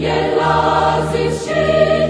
El a zis și